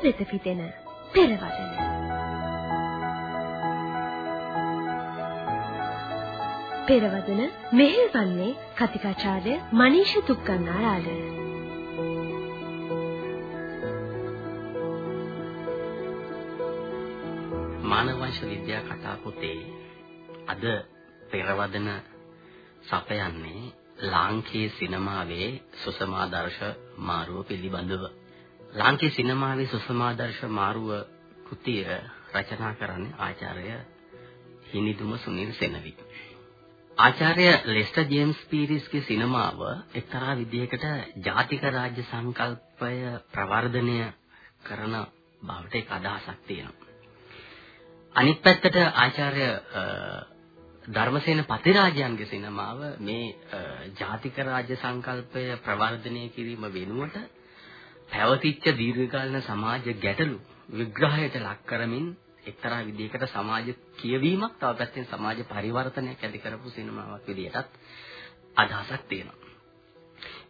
වෙත පිටෙන පෙරවදන පෙරවදන මෙහෙවන්නේ කතිකාචාර්ය මනීෂ තුක්කන්නාරාල මානවංශ විද්‍යා කතා පොතේ අද පෙරවදන සපයන්නේ ලාංකීය සිනමාවේ සුසමාදර්ශ මාරුව පිළිබඳව. ලාංකීය සිනමාවේ සුසමාදර්ශ මාරුව කෘතිය රචනා කරන්නේ ආචාර්ය හිනිදුම සුනිල් සෙනවි. ආචාර්ය ලෙස්ටර් ජේම්ස් පීරිස්ගේ සිනමාව එක්තරා විදිහකට ජාතික රාජ්‍ය සංකල්පය ප්‍රවර්ධනය කරන බවට එක අදහසක් තියෙනවා. අනිත් පැත්තට ආචාර්ය ධර්මසේන පතිරාජයන්ගේ සිනමාව මේ ජාතික රාජ්‍ය සංකල්පය ප්‍රවර්ධනය කිරීම වෙනුවට පැවතිච්ච දීර්ඝකාලීන සමාජ ගැටලු විග්‍රහයට ලක් කරමින් එක්තරා විදිහකට සමාජ කියවීමක් තව පැත්තෙන් සමාජ පරිවර්තනයක් ඇති කරපු සිනමාවක් විදිහටත් අදහසක් තියෙනවා.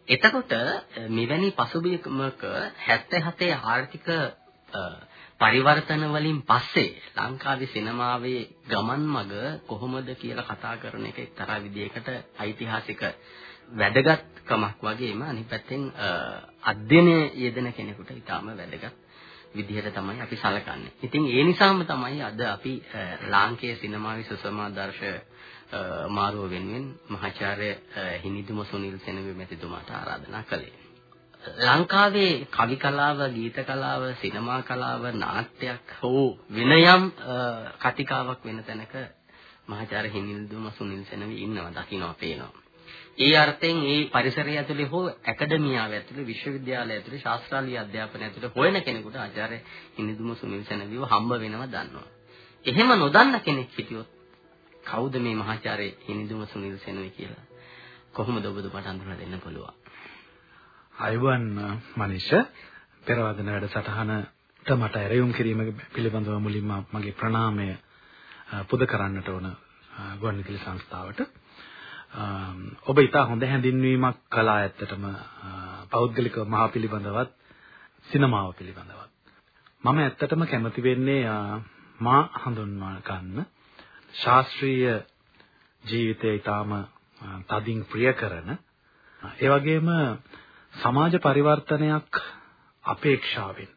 එතකොට මෙවැනි පසුබිමක 77 ආර්ථික පරිවර්තන වලින් පස්සේ ලංකාවේ සිනමාවේ ගමන් මඟ කොහොමද කියලා කතා කරන එක එක්තරා විදිහකට ඓතිහාසික වැදගත්කමක් වගේම අනිත් පැත්තෙන් අධ්‍යයනයේ යෙදෙන කෙනෙකුට ඊටාම වැදගත් විදිහට තමයි අපි සලකන්නේ. ඉතින් ඒ නිසාම තමයි අද අපි ලාංකේය සිනමාවේ සුසමාදර්ශ මාරුව වෙනුවෙන් මහාචාර්ය හිනිදුම සුනිල් සෙනවි මැතිතුමාට ආරාධනා කළේ. ලංකාවේ කවි කලාව, ගීත කලාව, සිනමා කලාව, නාට්‍යයක් හෝ වෙන යම් කතිකාවක් වෙන තැනක මහාචාර්ය හිමිල්දුම සුනිල් සෙනවි ඉන්නවා දකින්නවා පේනවා. ඒ අර්ථයෙන් ඒ පරිසරය ඇතුලේ හෝ ඇකඩමියාව ඇතුලේ විශ්වවිද්‍යාලය ඇතුලේ ශාස්ත්‍රීය අධ්‍යාපනය ඇතුලේ හොයන කෙනෙකුට ආචාර්ය හිමිල්දුම සුනිල් සෙනවිව හම්බ වෙනවා දන්නවා. එහෙම නොදන්න කෙනෙක් හිටියොත් කවුද මේ මහාචාර්ය හිමිල්දුම සුනිල් සෙනවි කියලා කොහොමද ඔබ දුපට අඳුරලා දෙන්න පුළුවන්? අයවන් මනිෂ පෙරවදන වැඩසටහනට මට ඇරයුම් කිරීම පිළිබඳව මුලින්ම මගේ ප්‍රණාමය පුද කරන්නට ඕන ගුවන්විදුලි සංස්ථාවට. ඔබ ඉතා හොඳ හැඳින්වීමක් කළා ඇත්තටම පෞද්ගලික මහා පිළිබඳවත් සිනමාව පිළිබඳවත්. මම ඇත්තටම කැමති වෙන්නේ මා හඳුන්වා ගන්න ශාස්ත්‍රීය ජීවිතය ඊටාම තදින් ප්‍රිය කරන ඒ වගේම සමාජ පරිවර්තනයක් අපේක්ෂාවෙන්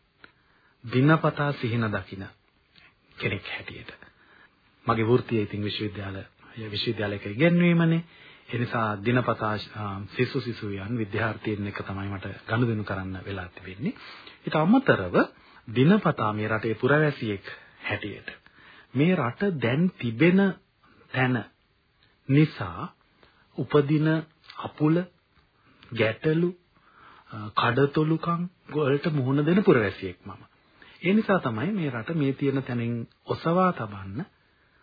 දිනපතා සිහින දකින කෙනෙක් හැටියට. මගේ වෘත්තිය ඉතින් විශ්වවිද්‍යාල විශ්වවිද්‍යාලයක ඉගෙනීමනේ ඒ නිසා දිනපතා සිසු සිසුවියන් විද්‍යාර්ථීන් එක්ක තමයි මට ගනුදෙනු කරන්න වෙලා තිබෙන්නේ. ඊට අමතරව දිනපතා මේ රටේ පුරවැසියෙක් හැටියට. මේ රට දැන් තිබෙන තැන නිසා උපදින අපුල ගැටලු කඩතොලුකම් වලට මුහුණ දෙන පුරවැසියෙක් මම. ඒ නිසා තමයි මේ රට මේ තියෙන තැනින් ඔසවා තබන්න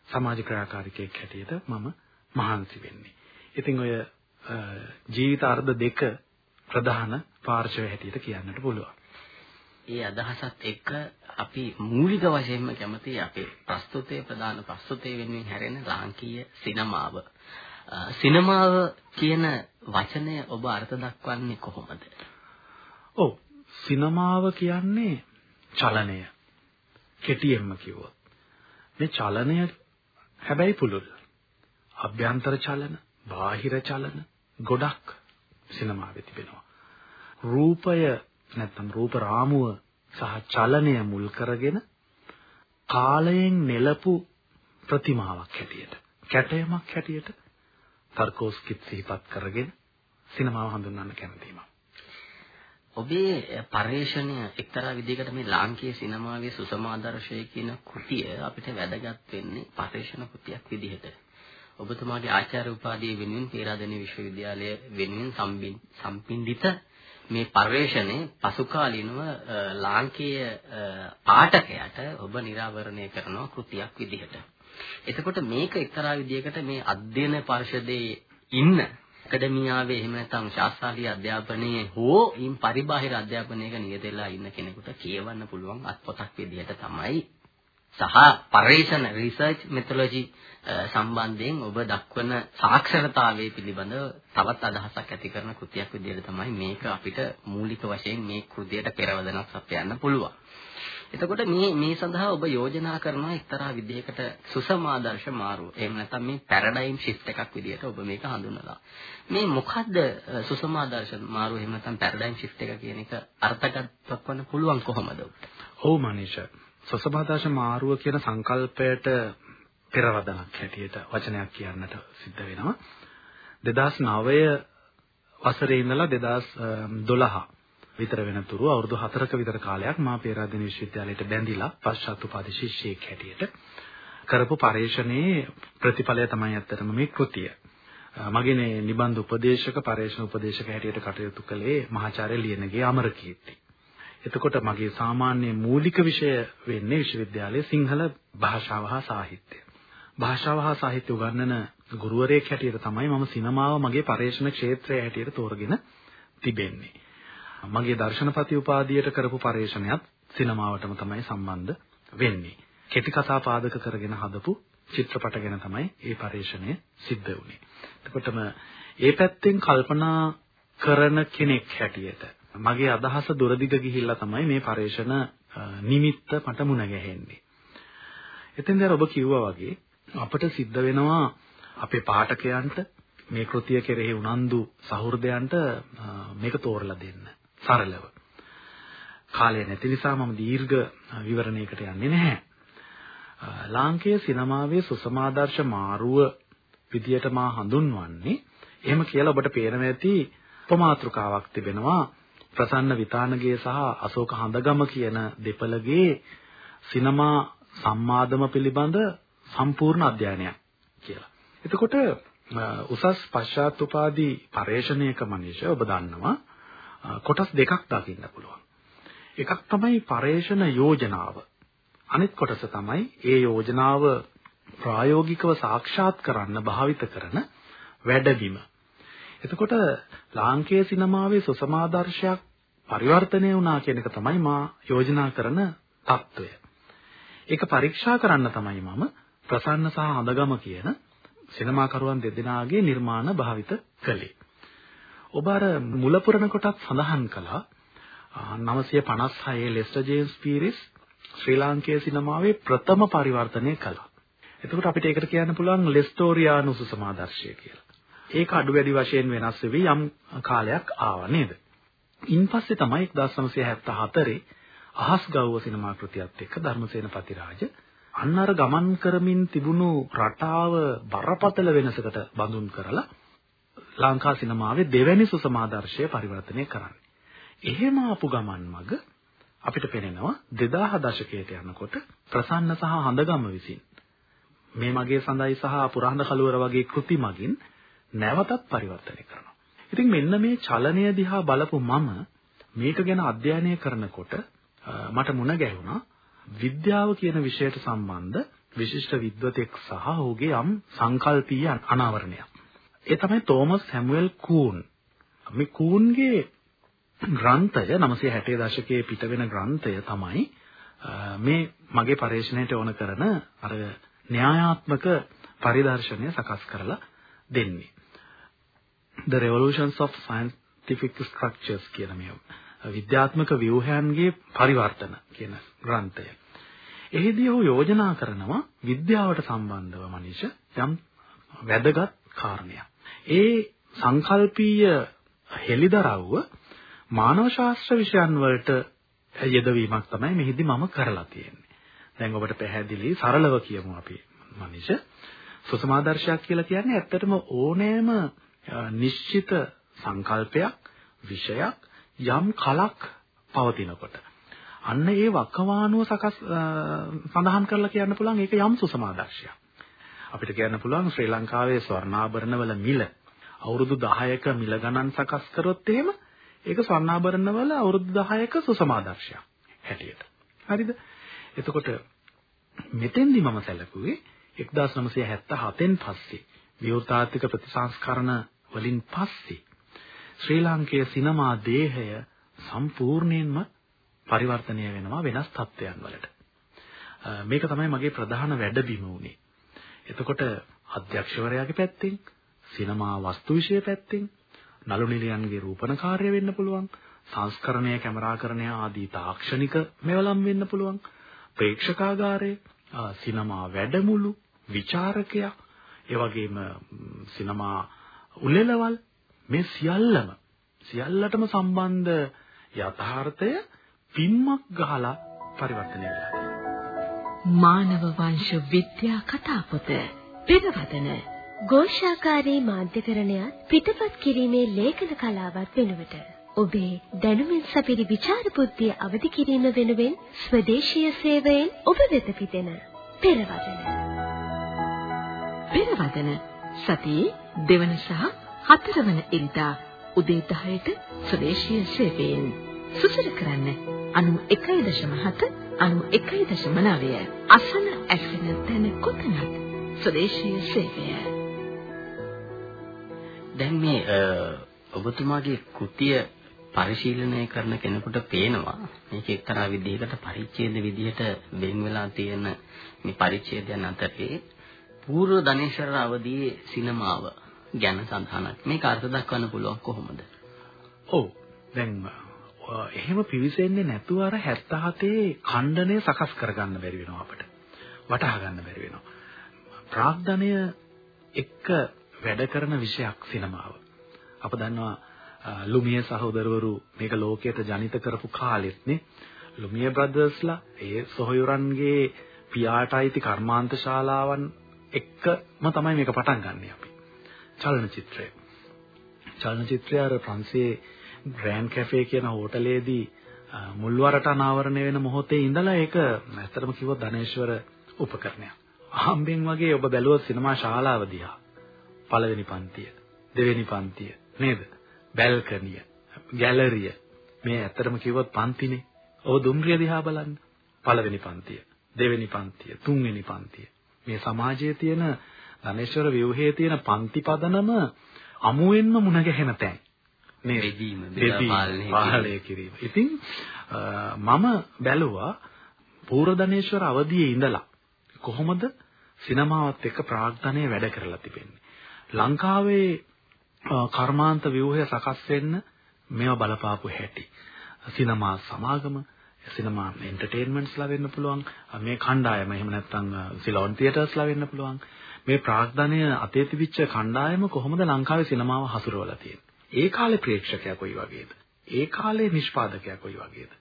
සමාජ ක්‍රියාකාරිකයෙක් හැටියට මම මහන්සි වෙන්නේ. ඉතින් ඔය ජීවිත අර්ධ දෙක ප්‍රධාන පාර්ශව හැටියට කියන්නට පුළුවන්. ඒ අදහසත් එක්ක අපි මූලික වශයෙන්ම කැමති අපේ ප්‍රස්තුතයේ ප්‍රධාන ප්‍රස්තුතයේ වෙනුවෙන් හැරෙන ලාංකීය සිනමාව. සිනමාව කියන වචනය ඔබ අර්ථ දක්වන්නේ කොහොමද? ඔව් සිනමාව කියන්නේ චලනය. කෙටියෙන්ම කිව්වොත්. මේ චලනය හැබැයි පුළුල්. අභ්‍යන්තර චලන, බාහිර චලන ගොඩක් සිනමාවේ තිබෙනවා. රූපය නැත්නම් රූප රාමුව සහ චලනය මුල් කරගෙන කාලයෙන් නෙලපු ප්‍රතිමාවක් හැටියට කැටයමක් හැටියට තර්කෝස්කිත් සිහිපත් කරගෙන සිනමාව හඳුන්වන්න කැමතියි මම. ඔබේ පරිශ්‍රණය එක්තරා විදිහකට මේ ලාංකීය සිනමාවේ සුසමාදර්ශය කියන කෘතිය අපිට වැදගත් වෙන්නේ පරිශ්‍රණ කෘතියක් විදිහට. ඔබතුමාගේ ආචාර්ය උපාධිය වෙනුවෙන් පේරාදෙණිය විශ්වවිද්‍යාලය වෙනුවෙන් සම්පින්දිත මේ පරිශ්‍රණේ පසුකාලීනව ලාංකීය පාඨකයාට ඔබ නිරාවරණය කරන කෘතියක් විදිහට. එතකොට මේක එක්තරා විදිහකට මේ අධ්‍යයන පරිශදයේ ඉන්න ඇකඩමියාවේ එහෙම නැත්නම් ශාස්ත්‍රීය අධ්‍යාපනයේ හෝ ඉන් පරිබාහිර අධ්‍යාපනයක නියත වෙලා ඉන්න කෙනෙකුට කියවන්න පුළුවන් අත්පොතක් විදිහට තමයි සහ පරිශන රිසර්ච් මෙතොලොජි සම්බන්ධයෙන් ඔබ දක්වන සාක්ෂරතාවයේ පිළිබඳව තවත් අදහසක් ඇති කරන කෘතියක් විදිහට තමයි මේක අපිට මූලික වශයෙන් මේ කෘතියට පෙරවදනක් සපයන්න පුළුවන්. එතකොට මේ මේ සඳහා ඔබ යෝජනා කරනවා එක්තරා විදිහකට සුසමාදර්ශ මාරුව. එහෙම නැත්නම් මේ පැරඩයිම් ෂිෆ්ට් එකක් විදිහට ඔබ මේක හඳුන්වලා. මේ මොකද්ද සුසමාදර්ශ මාරුව එහෙම නැත්නම් පැරඩයිම් ෂිෆ්ට් එක කියන එක අර්ථකථනයක් වන්න පුළුවන් කොහොමද ඔබට? ඔව් මනීෂ. සුසමාදර්ශ මාරුව කියන සංකල්පයට පෙරවදනක් හැටියට වචනයක් කියන්නට සිද්ධ වෙනවා. 2009 වසරේ ඉඳලා 2012 විතර වෙනතුරු අවුරුදු 4ක විතර කාලයක් මා පේරාදෙණිය විශ්වවිද්‍යාලයට බැඳිලා පශ්චාත් උපාධි ශිෂ්‍යයෙක් හැටියට කරපු පරේක්ෂණයේ ප්‍රතිඵලය තමයි ඇත්තටම මේ කෘතිය. මගේ නිබන්ධ උපදේශක පරේක්ෂණ උපදේශක හැටියට කටයුතු කළේ මහාචාර්ය ලියනගේ අමරකීර්ති. එතකොට මගේ සාමාන්‍ය මූලික විෂය වෙන්නේ විශ්වවිද්‍යාලයේ සිංහල භාෂාව හා සාහිත්‍යය. භාෂාව හා සාහිත්‍ය උගන්වන ගුරුවරයෙක් හැටියට තමයි මම සිනමාව මගේ පරේක්ෂණ ක්ෂේත්‍රය හැටියට තෝරගෙන තිබෙන්නේ. මගේ දර්ශනපති උපාධියට කරපු පරේක්ෂණයත් සිනමාවටම තමයි සම්බන්ධ වෙන්නේ. කෙටි කතා පාදක කරගෙන හදපු චිත්‍රපට ගැන තමයි මේ පරේක්ෂණය සිද්ධ වුනේ. එතකොටම ඒ පැත්තෙන් කල්පනා කරන කෙනෙක් හැටියට මගේ අදහස දුරදිග ගිහිල්ලා තමයි මේ පරේක්ෂණ නිමිත්ත මට මුණ ගැහෙන්නේ. එතෙන්ද ඔබ කිව්වා වගේ අපිට සිද්ධ වෙනවා අපේ පාඨකයන්ට මේ කෘතිය කෙරෙහි උනන්දු සහෘදයන්ට මේක තෝරලා දෙන්න සරලව. කාලය නැති නිසා මම දීර්ඝ විවරණයකට යන්නේ නැහැ. ලාංකේය සිනමාවේ සුසමාදර්ශ මාරුව විදියට මා හඳුන්වන්නේ එහෙම කියලා ඔබට පේනවා ඇති උපමාතෘකාවක් තිබෙනවා ප්‍රසන්න විතානගේ සහ අශෝක හඳගම කියන දෙපළගේ සිනමා සම්මාදම පිළිබඳ සම්පූර්ණ අධ්‍යයනයක් කියලා. එතකොට උසස් පශ්චාත් උපාධි පරේක්ෂණයක මනීෂ ඔබ දන්නවා කොටස් දෙකක් දකින්න පුළුවන්. එකක් තමයි පරේෂණ යෝජනාව. අනිත් කොටස තමයි ඒ යෝජනාව ප්‍රායෝගිකව සාක්ෂාත් කරන්න භාවිත කරන වැඩබිම. එතකොට ලාංකේය සිනමාවේ සුසමාදර්ශයක් පරිවර්තනය වුණා කියන එක තමයි මා යෝජනා කරන తত্ত্বය. ඒක පරීක්ෂා කරන්න තමයි මම ප්‍රසන්න සහ හඳගම කියන සිනමාකරුවන් දෙදෙනාගේ නිර්මාණ භාවිත කළේ. ඔබ අර මුලපුරන කොටත් සඳහන් කළා 956 ලෙස්ටර් ජේම්ස් පීරිස් ශ්‍රී ලාංකේය සිනමාවේ ප්‍රථම පරිවර්තනය කළා. එතකොට අපිට ඒකට කියන්න පුළුවන් ලෙස්ටෝරියානු සමාදර්ශය කියලා. ඒක අඩු වැඩි වශයෙන් වෙනස් වෙවි යම් කාලයක් ආවා නේද? ඉන්පස්සේ තමයි 1974 අහස් ගව්ව සිනමා කෘතියත් එක්ක ධර්මසේන පතිරාජ අන්න අර ගමන් කරමින් තිබුණු රටාව බරපතල වෙනසකට බඳුන් කරලා ලංකා සිනමාවේ දෙවැනි සුසමාදර්ශය පරිවර්තනය කරන්නේ. එහෙම ආපු ගමන් මග අපිට පේනවා 2000 දශකයට යනකොට ප්‍රසන්න සහ හඳගම විසින් මේ මගේ සඳයි සහ පුරාණ කලවර වගේ කෘති මගින් නැවතත් පරිවර්තනය කරනවා. ඉතින් මෙන්න මේ චලනය දිහා බලපු මම මේක ගැන අධ්‍යයනය කරනකොට මට මුණ ගැහුණා විද්‍යාව කියන විෂයට සම්බන්ධ විශිෂ්ට විද්වතෙක් සහ ඔහුගේ යම් සංකල්පීය අනාවරණයක්. ඒ තමයි තෝමස් සැමුවෙල් කූන්. මේ කූන්ගේ ග්‍රන්ථය 960 දශකයේ පිට වෙන ග්‍රන්ථය තමයි මේ මගේ පරිශ්‍රණයට ඕන කරන අර න්‍යායාත්මක පරිදර්ශනය සකස් කරලා දෙන්නේ. The Revolutions of Scientific Structures කියන මේ විද්‍යාත්මක ව්‍යුහයන්ගේ පරිවර්තන කියන ග්‍රන්ථය. එහිදී ඔහු යෝජනා කරනවා විද්‍යාවට සම්බන්ධව මනිෂ යම් වැදගත් කාරණයක්. ඒ සංකල්පීය හෙලිදරව්ව මානව ශාස්ත්‍ර විෂයන් වලට යෙදවීමක් තමයි මෙහිදී මම කරලා තියෙන්නේ. දැන් ඔබට පැහැදිලි සරලව කියමු අපි මනිෂ සුසමාදර්ශයක් කියලා කියන්නේ ඇත්තටම ඕනෑම නිශ්චිත සංකල්පයක් විෂයක් යම් කලක් පවතිනකොට අන්න ඒ වකවානුව සකස් සඳහන් කරලා කියන්න පුළුවන් ඒක යම් සුසමාදර්ශයක්. අපිට කියන්න පුළුවන් ශ්‍රී ලංකාවේ ස්වර්ණාභරණවල මිල අවුරුදු 10ක මිල ගණන් සකස් කරොත් එහෙම ඒක ස්වර්ණාභරණවල අවුරුදු 10ක සුසමාදර්ශයක් හැටියට. හරිද? එතකොට මෙතෙන්දි මම සැලකුවේ 1977න් පස්සේ විවෘතාර්ථික ප්‍රතිසංස්කරණ වලින් පස්සේ ශ්‍රී ලාංකේය සිනමා දේහය සම්පූර්ණයෙන්ම පරිවර්තනය වෙනවා වෙනස් තත්ත්වයන් වලට. මේක තමයි මගේ ප්‍රධාන වැඩබිම උනේ. එතකොට අධ්‍යක්ෂවරයාගේ පැත්තෙන් සිනමා වස්තු විෂය පැත්තෙන් නළු නිලියන්ගේ රූපණ කාර්ය වෙන්න පුළුවන් සංස්කරණය කැමරාකරණය ආදී තාක්ෂණික මෙවලම් වෙන්න පුළුවන්. ප්‍රේක්ෂකාගාරය, සිනමා වැඩමුළු, විචාරකයා, ඒ වගේම සිනමා උළෙලවල් මේ සියල්ලම සියල්ලටම සම්බන්ධ යථාර්ථය පින්මක් ගහලා පරිවර්තනය වෙලා මානව වංශ විද්‍යා කතාපොත පෙරවදන ഘോഷාකාරී මාධ්‍යකරණයත් පිටපත් කිරීමේ ලේඛන කලාවත් වෙනුවට ඔබේ දැනුමින් සපිරි විචාර බුද්ධිය අවදි කිරීම වෙනුවෙන් ස්වදේශීය සේවයෙන් ඔබ වෙත පිටෙන පෙරවදන පෙරවදන සතියේ දෙවන සහ හතරවන ඉරිදා උදේ 10ට ස්වදේශීය සේවයෙන් සුසර කරන්න 91.7 91.9 අසන ඇසෙන තැන කොතනත් ස්වදේශීය සේවය දැන් මේ ඔබතුමාගේ කෘතිය පරිශීලනය කරන කෙනෙකුට පේනවා මේක එක්තරා විදිහකට පරිච්ඡේද විදිහට වෙන් වෙලා තියෙන මේ පරිච්ඡේදයන් අතරේ පූර්ව ධනේශ්වර අවදියේ සිනමාව ගැන සඳහනක් මේක අර්ථ දක්වන්න පුළුවන් කොහොමද? ඔව් දැන් එහෙම පිවිසෙන්නේ නැතුව අර 77 ඛණ්ඩනය සකස් කරගන්න බැරි වෙනවා අපිට. වටහා ගන්න බැරි වෙනවා. ප්‍රාග්ධනය එක්ක වැඩ කරන විෂයක් සිනමාව. අප දන්නවා ලුමිය සහෝදරවරු මේක ලෝකයට ජනිත කරපු කාලෙත් නේ. ලුමිය බ්‍රදර්ස්ලා ඒ සොහොයුරන්ගේ පියාට අයිති කර්මාන්ත ශාලාවන් එක්කම තමයි මේක පටන් ගන්නෙ අපි. චලනචිත්‍රය. චලනචිත්‍රය අර ප්‍රංශයේ ග්‍රෑන්ඩ් කැෆේ කියන හෝටලේදී මුල්වරට අනාවරණය වෙන මොහොතේ ඉඳලා ඒක ඇත්තටම කිව්වොත් ධනේශ්වර උපකරණයක්. අහම්බෙන් වගේ ඔබ බැලුවොත් සිනමා ශාලාව දිහා පළවෙනි පන්තිය, දෙවෙනි පන්තිය නේද? බැල්කනිය, ගැලරිය මේ ඇත්තටම කිව්වොත් පන්තිනේ. ඔබ දුම්රිය දිහා බලන්න. පළවෙනි පන්තිය, දෙවෙනි පන්තිය, තුන්වෙනි පන්තිය. මේ සමාජයේ තියෙන ධනේශ්වර ව්‍යුහයේ තියෙන පන්ති පදනම අමුවෙන්ම මුණ ගැහෙන තැන්. මේ රෙදීම පාලනය කිරීම. ඉතින් මම බැලුවා පූර්වදනේශ්වර අවදියේ ඉඳලා කොහොමද සිනමාවත් එක්ක ප්‍රාග්ධනය වැඩ කරලා තිබෙන්නේ. ලංකාවේ කර්මාන්ත ව්‍යුහය සකස් වෙන්න මේවා බලපාපු හැටි. සිනමා සමාගම සිනමා එන්ටර්ටේන්මන්ට්ස්ලා වෙන්න පුළුවන් මේ කණ්ඩායම එහෙම නැත්නම් සිලෝන් තියටර්ස්ලා වෙන්න පුළුවන් මේ ප්‍රාග්ධනය අතේ තිබිච්ච කණ්ඩායම කොහොමද ලංකාවේ සිනමාව හසුරවලා තියෙන්නේ ඒ කාලේ ප්‍රේක්ෂකයා කොයි වගේද? ඒ කාලේ නිෂ්පාදකයා කොයි වගේද?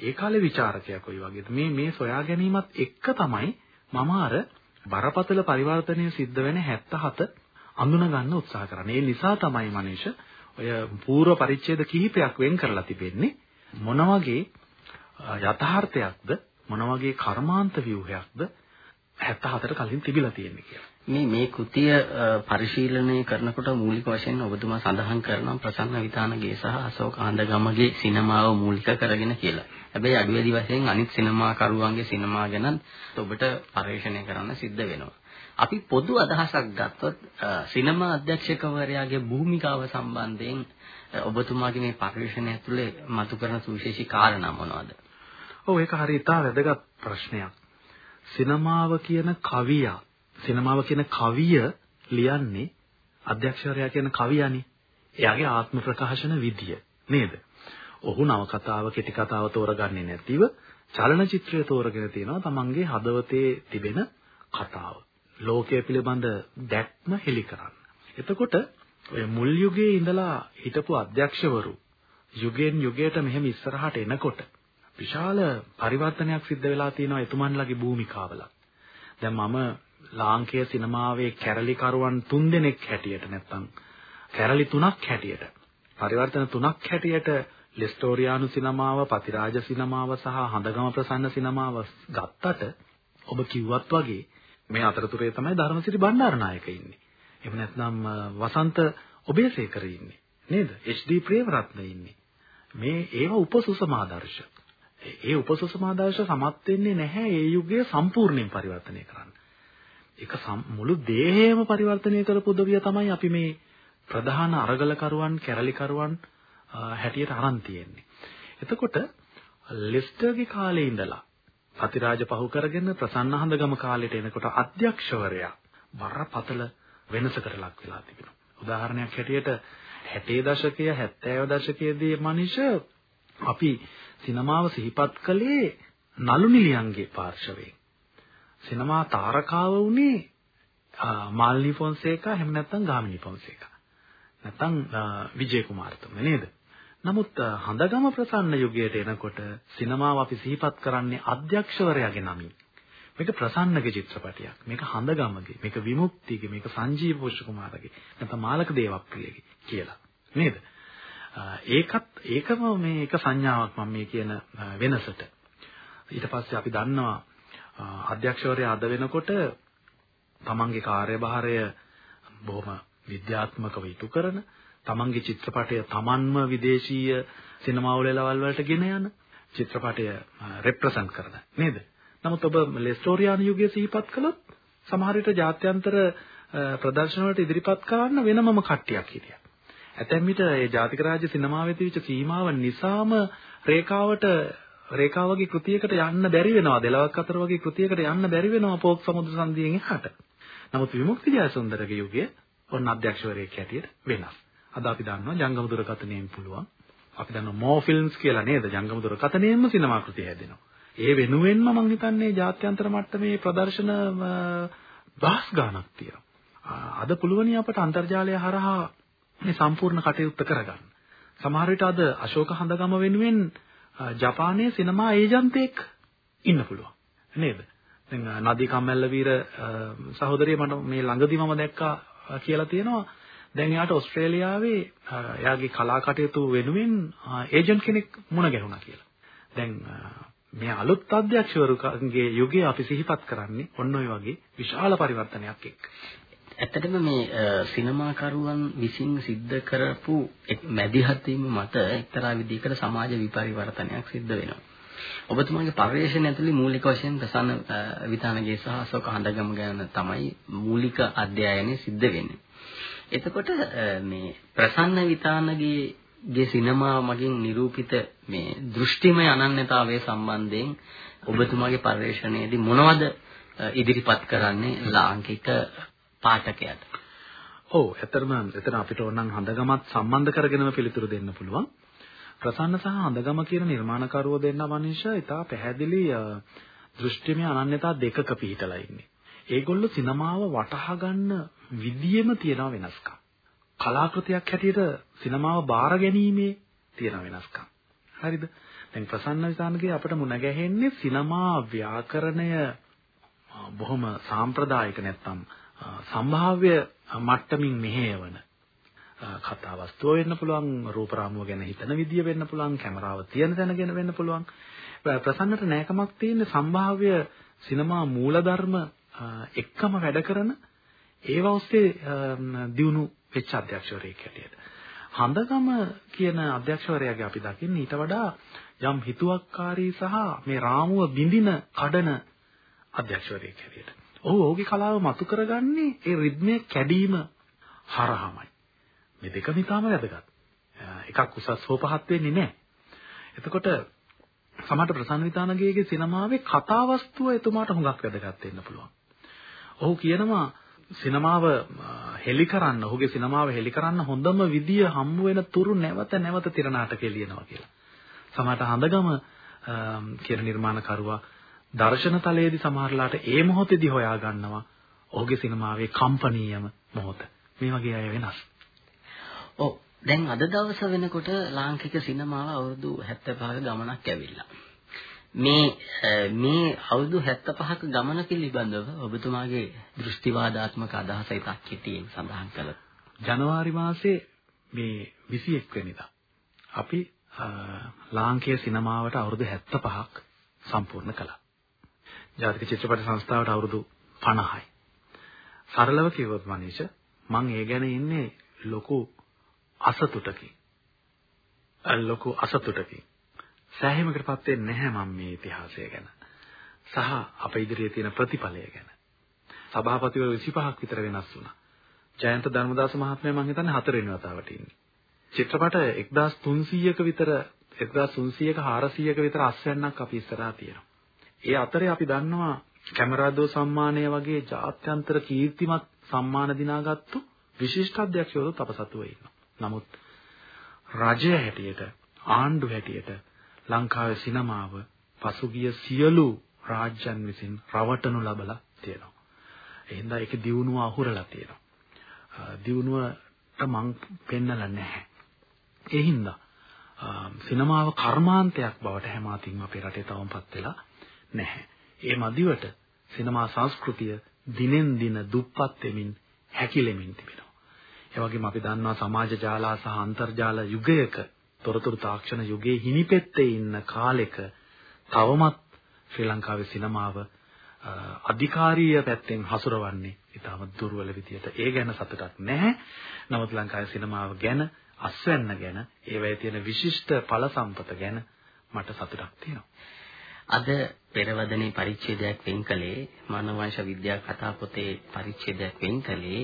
ඒ කාලේ ਵਿਚාරකයා කොයි වගේද? මේ මේ සොයා ගැනීමත් එක්ක තමයි මම අර බරපතල පරිවර්තනය සිද්ධ වෙන 77 අඳුන ගන්න උත්සාහ කරන්නේ. ඒ නිසා තමයි මනීෂ ඔය පූර්ව පරිච්ඡේද කිහිපයක් වෙන් කරලා තිබෙන්නේ. මොන වගේ යථාර්ථයක්ද මොන වගේ කර්මාන්ත ව්‍යුහයක්ද 74ට කලින් තිබිලා තියෙන්නේ කියලා. මේ මේ කෘතිය පරිශීලනය කරනකොට මූලික වශයෙන් ඔබතුමා සඳහන් කරනවා ප්‍රසන්න විතානගේ සහ අශෝක ආන්දගමගේ සිනමාව මූලික කරගෙන කියලා. හැබැයි අඩුවැඩි වශයෙන් අනිත් සිනමාකරුවන්ගේ සිනමා ගැනත් ඔබට පරිශීලනය කරන්න සිද්ධ වෙනවා. අපි පොදු අදහසක් ගත්තොත් සිනමා අධ්‍යක්ෂකවරයාගේ භූමිකාව සම්බන්ධයෙන් ඔබතුමාගේ මේ පරිශීලනය ඇතුලේ මතු කරන සුවිශේෂී කාරණා මොනවද? ඔව් ඒක හරියට වැදගත් ප්‍රශ්නයක්. සිනමාව කියන කවියා සිනමාව කියන කවිය ලියන්නේ අධ්‍යක්ෂකයා කියන කවියානේ. එයාගේ ආත්ම ප්‍රකාශන විදිය නේද? ඔහු නවකතාව කෙටි කතාව තෝරගන්නේ නැතිව චලනචිත්‍රය තෝරගෙන තියෙනවා තමන්ගේ හදවතේ තිබෙන කතාව. ලෝකය පිළිබඳ දැක්ම හෙළි කරන්න. එතකොට ඔය මුල් යුගයේ ඉඳලා හිටපු අධ්‍යක්ෂවරු යුගයෙන් යුගයට මෙහෙම ඉස්සරහට එනකොට විශාල පරිවර්තනයක් සිද්ධ වෙලා තියෙනවා එතුමන්ලගේ භූමිකාවල. දැන් මම ලාංකේය සිනමාවේ කැරලිකරුවන් තුන්දෙනෙක් හැටියට නැත්නම් කැරලි තුනක් හැටියට පරිවර්තන තුනක් හැටියට ලෙස්ටෝරියානු සිනමාව, පතිරාජ සිනමාව සහ හඳගම ප්‍රසන්න සිනමාව ගත්තට ඔබ කිව්වත් වගේ මේ අතරතුරේ තමයි ධර්මසිරි බණ්ඩාරනායක ඉන්නේ. එහෙම නැත්නම් වසන්ත ඔබේසේකර ඉන්නේ. නේද? HD ප්‍රේමරත්න ඉන්නේ. මේ ඒව උපසුසමාදර්ශ. ඒ උපසුසමාදර්ශ සමත් වෙන්නේ නැහැ ඒ යුගයේ සම්පූර්ණයෙන් පරිවර්තනය කරන්න. ඒක මුළු දේහයම පරිවර්තනය කරපු උදවිය තමයි අපි මේ ප්‍රධාන අරගලකරුවන් කැරලිකරුවන් හැටියට අරන් තියෙන්නේ. එතකොට ලෙස්ටර්ගේ කාලේ ඉඳලා පතිරාජ පහු කරගෙන ප්‍රසන්න හඳගම කාලෙට එනකොට අධ්‍යක්ෂවරයා බරපතල වෙනසකට ලක් වෙලා තිබෙනවා. උදාහරණයක් හැටියට 60 දශකයේ 70 දශකයේදී මනිෂ අපි සිනමාව සිහිපත් කළේ නලු නිලියන්ගේ පාර්ශවයෙන්. සිනමා තාරකාව වුණේ මාල්නි ෆොන්සේකා එහෙම නැත්නම් ගාමිණී ෆොන්සේකා. නැත්නම් විජේ කුමාරතුංග නේද? නමුත් හඳගම ප්‍රසන්න යුගයට එනකොට සිනමාව අපි සිහිපත් කරන්නේ අධ්‍යක්ෂවරයාගේ නමින්. මේක ප්‍රසන්නගේ චිත්‍රපටයක්. මේක හඳගමගේ, මේක විමුක්තිගේ, මේක සංජීව පුෂ්ප කුමාරගේ, නැත්නම් මාලක දේවප්‍රියගේ කියලා. නේද? ඒකත් ඒකම මේ එක සංඥාවක් මම මේ කියන වෙනසට. ඊට පස්සේ අපි දන්නවා අධ්‍යක්ෂවරයා අද වෙනකොට තමන්ගේ කාර්යභාරය බොහොම විද්‍යාත්මකව ඉටු කරන තමන්ගේ චිත්‍රපටය තමන්ම විදේශීය සිනමාවල ලෙවල් වලට ගෙන යන චිත්‍රපටය රෙප්‍රසන්ට් කරන නේද? නමුත් ඔබ ලෙස්ටෝරියානු යුගයේ සිහිපත් කළොත් සමහර විට ජාත්‍යන්තර ප්‍රදර්ශන වලට ඉදිරිපත් කරන්න වෙනමම කට්ටියක් හිටියා. ඇතැම් විට ඒ ජාතික රාජ්‍ය සිනමාවේ තිබිච්ච සීමාව නිසාම රේඛාවට රේඛාවගේ කෘතියකට යන්න බැරි වෙනවා. දෙලවක් අතර වගේ කෘතියකට යන්න බැරි වෙනවා පොක් සමුද්‍ර සංධියෙන් එහාට. නමුත් විමුක්ති ජයසුන්දරගේ යුගයේ ඔන්න අධ්‍යක්ෂවරයෙක් හැටියට වෙනස්. අද අපි දන්නවා ජංගම දුරකථනයෙන් පුළුවන්. අපි දන්නවා මෝ ෆිල්ම්ස් කියලා නේද? ජංගම දුරකථනයෙන්ම සිනමා කෘති හැදෙනවා. ඒ වෙනුවෙන්ම මම හිතන්නේ ජාත්‍යන්තර මට්ටමේ ප්‍රදර්ශන දහස් ගණක් තියෙනවා. අද පුළුවනි අපට අන්තර්ජාලය හරහා මේ සම්පූර්ණ කටයුත්ත කරගන්න. සමහර විට අද අශෝක හඳගම වෙනුවෙන් ජපානයේ සිනමා ඒජන්තෙක් ඉන්න පුළුවන්. නේද? දැන් නදී කම්මැල්ල වීර සහෝදරිය මට මේ ළඟදි මම දැක්කා කියලා තියෙනවා. දැන් එයාට ඕස්ට්‍රේලියාවේ එයාගේ කලා කටයුතු වෙනුවෙන් ඒජන්ට් කෙනෙක් මුණ ගැහුණා කියලා. දැන් මේ අලුත් අධ්‍යක්ෂවරුගේ යුගයේ අපි සිහිපත් කරන්නේ ඔන්න ඔය වගේ විශාල පරිවර්තනයක් එක්ක. ඇත්තටම මේ සිනමාකරුවන් විසින් සිද්ධ කරපු මැදිහත් වීම මත එක්තරා විදිහකට සමාජ විපරිවර්තනයක් සිද්ධ වෙනවා. ඔබතුමාගේ පරිශ්‍රණ ඇතුළේ මූලික වශයෙන් ප්‍රසන්න විතානගේ සහ අශෝක හඳගම ගැන තමයි මූලික අධ්‍යයනය සිද්ධ වෙන්නේ. එතකොට මේ ප්‍රසන්න විතානගේ ගේ සිනමා මගින් නිරූපිත මේ දෘෂ්ටිමය අනන්‍යතාවය සම්බන්ධයෙන් ඔබතුමාගේ පරිශ්‍රණයේදී මොනවද ඉදිරිපත් කරන්නේ ලාංකික පාඨකයාට? ඔව් ඇත්තටම එතන අපිට ඕනනම් හඳගමත් සම්බන්ධ කරගෙනම පිළිතුරු දෙන්න පුළුවන්. ප්‍රසන්න සහ හඳගම කියන නිර්මාණකරුවෝ දෙන්න මනුෂ්‍ය ඉතා පැහැදිලි දෘෂ්ටිමය අනන්‍යතා දෙකක පිහිටලා ඉන්නේ. ඒගොල්ලෝ සිනමාව වටහා ගන්න විදියෙම තියෙන වෙනස්කම්. කලාකෘතියක් හැටියට සිනමාව බාර ගැනීමේ තියෙන වෙනස්කම්. හරිද? දැන් ප්‍රසන්න විසානගේ අපිට මුණ ගැහෙන්නේ සිනමා ව්‍යාකරණය බොහොම සාම්ප්‍රදායික නැත්තම් සම්භාව්‍ය මට්ටමින් මෙහෙයවන කතා වස්තුව වෙන්න පුළුවන් රූප රාමුව ගැන හිතන විදිය වෙන්න පුළුවන් කැමරාව තියෙන තැන ගැන වෙන්න පුළුවන් ප්‍රසන්නට නෑකමක් තියෙන සම්භාව්‍ය සිනමා මූලධර්ම එක්කම වැඩ කරන ඒවා ඔස්සේ දියුණු වෙච්ච අධ්‍යක්ෂවරයෙක් හැටියට හඳගම කියන අධ්‍යක්ෂවරයාගේ අපි දකින්නේ ඊට වඩා යම් හිතුවක්කාරී සහ මේ රාමුව බිඳින කඩන අධ්‍යක්ෂවරයෙක් හැටියට. ඔහු ඔහුගේ කලාව මතු කරගන්නේ ඒ රිද්මයේ කැඩීම හරහාමයි. මේ දෙකම ඉතාම වැදගත්. එකක් උසස් හෝ පහත් වෙන්නේ නැහැ. එතකොට සමහර ප්‍රසන්න විතානගේගේ සිනමාවේ කතාවස්තුව එතුමාට හුඟක් වැදගත් වෙන්න පුළුවන්. ඔහු කියනවා සිනමාව හෙලි කරන්න, ඔහුගේ සිනමාව හෙලි කරන්න හොඳම විදිය හම්බ වෙන තුරු නැවත නැවත තිර නාටකය ලියනවා කියලා. සමහරට හඳගම කියන නිර්මාණකරුවා දර්ශන තලයේදී සමහරලාට ඒ මොහොතේදී හොයා ගන්නවා ඔහුගේ සිනමාවේ කම්පනීයම මොහොත. මේ වගේ අය වෙනස්. ඔව් දැන් අද දවස වෙනකොට ලාංකික සිනමාව අවුරුදු 75ක ගමනක් ඇවිල්ලා. මේ මේ අවුරුදු 75ක ගමන පිළිබඳව ඔබතුමාගේ දෘෂ්ටිවාදාත්මක අදහස ඉතා කෙටියෙන් සඳහන් කළා. ජනවාරි මාසේ මේ 21 වෙනිදා අපි ලාංකේය සිනමාවට අවුරුදු 75ක් සම්පූර්ණ කළා. ජාතික චිත්‍රපට සංස්ථාවට අවුරුදු 50යි. සරලව කිව්වොත් මනීෂ මම ඒ ගැන ඉන්නේ ලොකු අසතුටකින්. ලොකු අසතුටකින්. සෑහීමකටපත් වෙන්නේ නැහැ මම මේ ඉතිහාසය ගැන. සහ අප ඉදිරියේ තියෙන ප්‍රතිඵලය ගැන. සභාපතිවරු 25ක් විතර වෙනස් වුණා. ජයන්ත ධර්මදාස මහත්මයා මම හිතන්නේ හතරවෙනි වතාවට ඉන්නේ. චිත්‍රපට 1300ක විතර 1300ක 400ක විතර අස්වැන්නක් අපි ඉස්සරහා තියෙනවා. ඒ අතරේ අපි දන්නවා කැමරාදෝ සම්මානය වගේ ජාත්‍යන්තර කීර්තිමත් සම්මාන දිනාගත්තු විශිෂ්ට අධ්‍යක්ෂවරුත් අප සතුව ඉන්නවා. නමුත් රජය හැටියට ආණ්ඩු හැටියට ලංකාවේ සිනමාව පසුගිය සියලු රාජ්‍යයන් විසින් රවටනු ලබලා තියෙනවා. එහෙනම් ඒකේ දියුණුව අහුරලා තියෙනවා. දියුණුවට මං පෙන්නලා නැහැ. ඒ හින්දා සිනමාව කර්මාන්තයක් බවට හැම අතින්ම අපේ රටේ තවමපත් වෙලා නැහැ. ඒ මදිවට සිනමා සංස්කෘතිය දිනෙන් දින දුප්පත් වෙමින් හැකිලෙමින් තිබෙනවා. ඒ වගේම අපි දන්නවා සමාජ ජාලා සහ අන්තර්ජාල යුගයක තොරතුරු තාක්ෂණ යුගයේ හිණිපෙත්තේ ඉන්න කාලෙක තවමත් ශ්‍රී ලංකාවේ සිනමාව අධිකාරීය පැත්තෙන් හසුරවන්නේ ඊටම දුර්වල විදියට. ඒ ගැන සතුටක් නැහැ. නමුත් ලංකාවේ සිනමාව ගැන අස්වැන්න ගැන ඒවැය තියෙන විශිෂ්ට ඵල සම්පත ගැන මට සතුටක් තියෙනවා. අද පෙරවදනේ පරිච්ඡේදයක් වෙන් කළේ මානවංශ විද්‍යා කතා පොතේ පරිච්ඡේදයක් වෙන් කළේ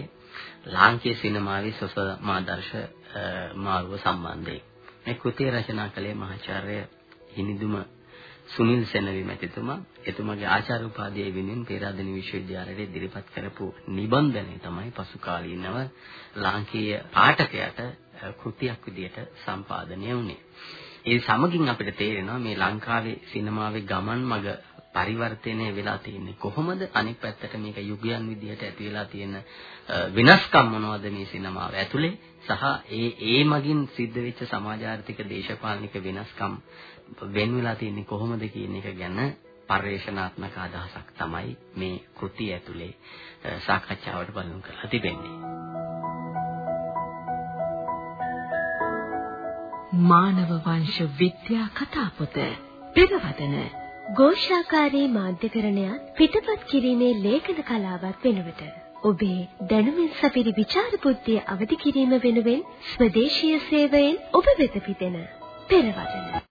ලාංකීය සිනමාවේ සොසමාදර්ශ මාරුව සම්බන්ධයෙන්. මේ කෘතිය රචනා කළේ මහාචාර්ය හිනිදුම සුනිල් සෙනවි මැතිතුමා එතුමාගේ ආචාර්ය උපාධිය වෙනුවෙන් පේරාදෙණි විශ්වවිද්‍යාලයේ ඉදිරිපත් කරපු නිබන්ධනය තමයි පසු කාලීනව ලාංකීය පාඨකයාට කෘතියක් විදියට සම්පාදනය වුණේ. ඒ සමගින් අපිට තේරෙනවා මේ ලංකාවේ සිනමාවේ ගමන් මඟ පරිවර්තනය වෙලා තියෙන්නේ. කොහොමද? අනිත් පැත්තට මේක යුගයන් විදිහට ඇති වෙලා තියෙන වෙනස්කම් මොනවද මේ සිනමාව ඇතුලේ? සහ ඒ ඒ මගින් සිද්ධ වෙච්ච සමාජාර්ථික දේශපාලනික වෙනස්කම් වෙන් වෙලා තියෙන්නේ කොහොමද කියන එක ගැන පර්යේෂණාත්මක අදහසක් තමයි මේ කෘතිය ඇතුලේ සාකච්ඡාවට බලමු කරලා තිබෙන්නේ. මානව වංශ විද්‍යා කතාපොත පෙරවදන ഘോഷාකාරී මාධ්‍යකරණයත් පිටපත් කිරීමේ ලේඛන කලාවත් වෙනුවට ඔබේ දැනුමින් සපිරි විචාර බුද්ධිය අවදි කිරීම වෙනුවෙන් ස්වදේශීය සේවයෙන් ඔබ වෙත පිදෙන පෙරවදන